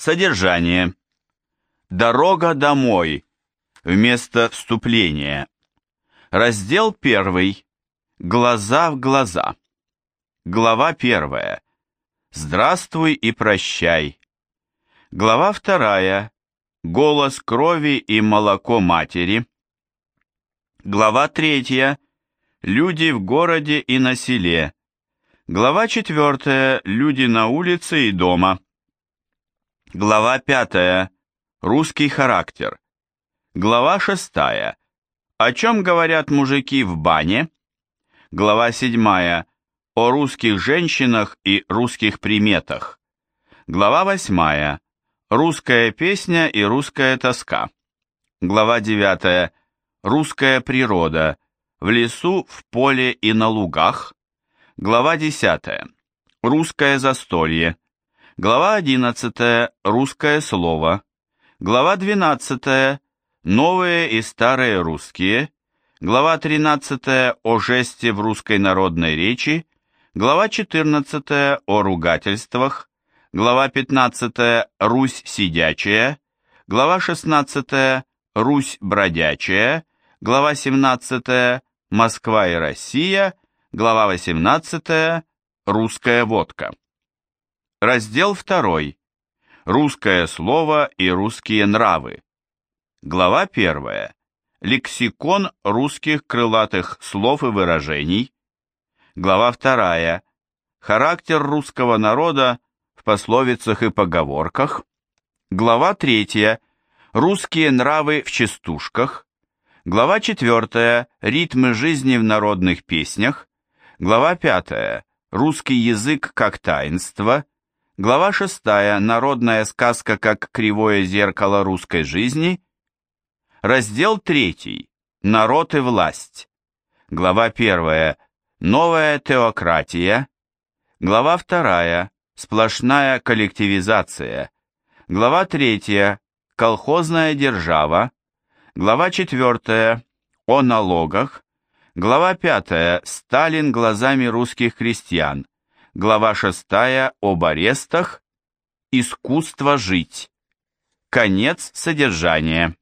Содержание. Дорога домой. Вместо вступления. Раздел первый. Глаза в глаза. Глава первая. Здравствуй и прощай. Глава вторая. Голос крови и молоко матери. Глава третья. Люди в городе и на селе. Глава четвертая. Люди на улице и дома. Глава 5. Русский характер. Глава 6. О чем говорят мужики в бане? Глава 7. О русских женщинах и русских приметах. Глава 8. Русская песня и русская тоска. Глава 9. Русская природа. В лесу, в поле и на лугах. Глава 10. Русское застолье. Глава 11. Русское слово. Глава 12. Новые и старые русские. Глава 13. О жесте в русской народной речи. Глава 14. О ругательствах. Глава 15. Русь сидячая. Глава 16. Русь бродячая. Глава 17. Москва и Россия. Глава 18. Русская водка. Раздел 2. Русское слово и русские нравы. Глава 1. Лексикон русских крылатых слов и выражений. Глава 2. Характер русского народа в пословицах и поговорках. Глава 3. Русские нравы в частушках. Глава 4. Ритмы жизни в народных песнях. Глава 5. Русский язык как таинство. Глава 6. Народная сказка как кривое зеркало русской жизни. Раздел 3. Народ и власть. Глава 1. Новая теократия. Глава 2. Сплошная коллективизация. Глава 3. Колхозная держава. Глава 4. О налогах. Глава 5. Сталин глазами русских крестьян. Глава 6 об арестах. Искусство жить. Конец содержания.